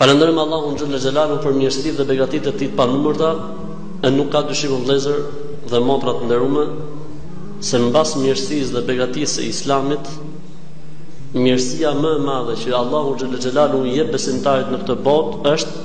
Falënderojm Allahun xhelle xhelaluhu për mirësitë dhe begatitë e tij të panumërta, e nuk ka dyshim vëllezër dhe motra të nderuara se mbas mirësisë dhe begatisë së Islamit, mirësia më e madhe që Allahu xhelle xhelaluhu i jep besimtarit në këtë botë është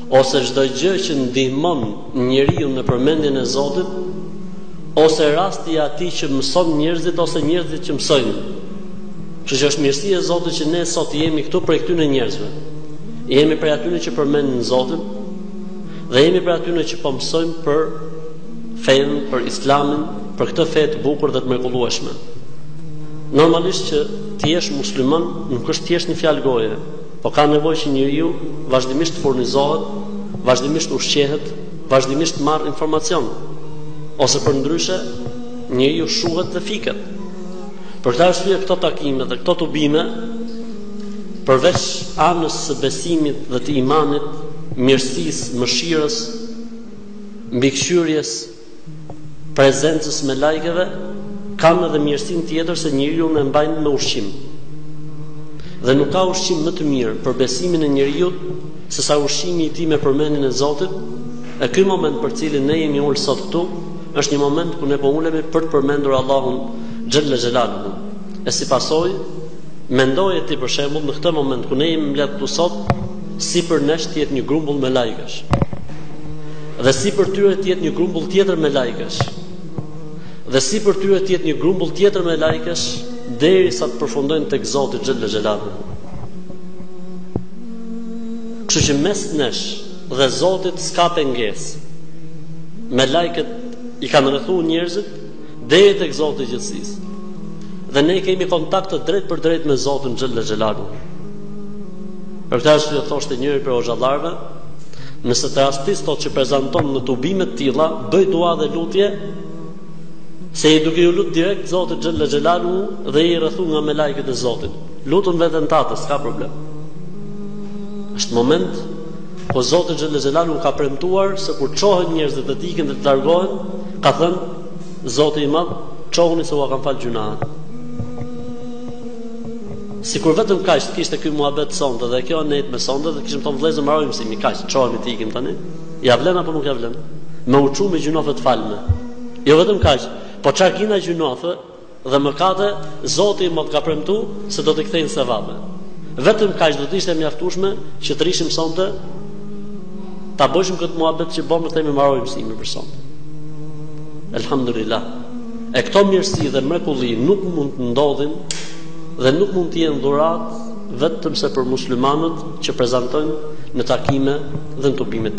ose çdo gjë që ndihmon njeriun në përmendjen e Zotit, ose rasti i atij që mëson njerëzit ose njerëzit që mësojnë. Kështu që është mirësi e Zotit që ne sot jemi këtu prej këtyne njerëzve. Jemi prej atyne që përmendin Zotin dhe jemi prej atyne që po mësojmë për fenë, për Islamin, për këtë fe të bukur dhe të mrekullueshme. Normalisht që të jesh musliman nuk është thjesht një fjalë goje, Po ka nevojë që njeriu vazhdimisht të furnizohet, vazhdimisht t'ushqehet, vazhdimisht t'marrë informacion. Ose përndryshe, njeriu shuhet dhe fiket. Për këtë arsye këto takime dhe këto tubime përveç anës së besimit dhe të imanit, mirësisë, mëshirës, mbikëqyrjes, prezencës melaikeve kanë edhe mirësinë tjetër se njeriun e mbajnë me ushqim. Dhe nuk ka ushqim më të mirë për besimin e njeriut sesa ushqimi i tij me përmendjen e Zotit. E ky moment për cilin ne jemi ul sot këtu është një moment ku ne po ulemi për të përmendur Allahun xhelle xhelaluhu. E si pasojë mendoje ti për shembull në këtë moment ku ne jemi mbledh këtu sot Sipër nesh të jetë një grumbull melaikesh. Dhe sipër tyre të jetë një grumbull tjetër melaikesh. Dhe sipër tyre të jetë një grumbull tjetër melaikesh derisa të përfundojnë tek Zoti xhelle xhelaluhu. Kështu që mes nesh dhe Zotit s'ka pengesë. Melaiket i kanë rrethu njerëzit Deri tek Zoti i gjithësisë. Dhe ne kemi kontakt të drejtpërdrejtë me Zotin Xhelle Xhelaluhu. Për këtë arsye thoshte njëri prej hoxhallarëve, nëse të rastis thotë që prezenton në tubime të tilla, bëj dua dhe lutje se je duke iu lut direkt Zotit Xhelle Xhelaluhu dhe i rrethu nga melaiket e Zotit. Lutu n'veten tate, s'ka problem. Është moment ku Zoti Xhelle Xhelaluhu ka premtuar se kur çohen njerëzit dhe të ikin dhe të largohen, Ka thënë, Zoti i Madh, çohuni se ua kam falë gjynahet. Sikur vetëm kaq të kishte ky muhabet sonte dhe kjo nejtme sonte dhe t'kishim thon vëllezër mbaroi mësimi kaq, çohemi të ikim tani. Ja vlen apo nuk ja vlen? Me u çu me gjynofe të falme. Jo vetëm kaq, po çka kina gjynofe, dhe mëkate, Zoti më ka premtu se do t'i kthejnë sevape. Vetëm kaq do të ishte e mjaftueshme që të rishim sonte ta bëjshim këtë muhabet që bëmë të themi mbaroi mësimi për sonte. Elhamdulillah. E këto mirësi dhe mrekulli nuk mund të ndodhin dhe nuk mund të jenë dhuratë vetëm se për muslimanët që prezantojnë në takime dhe në tubime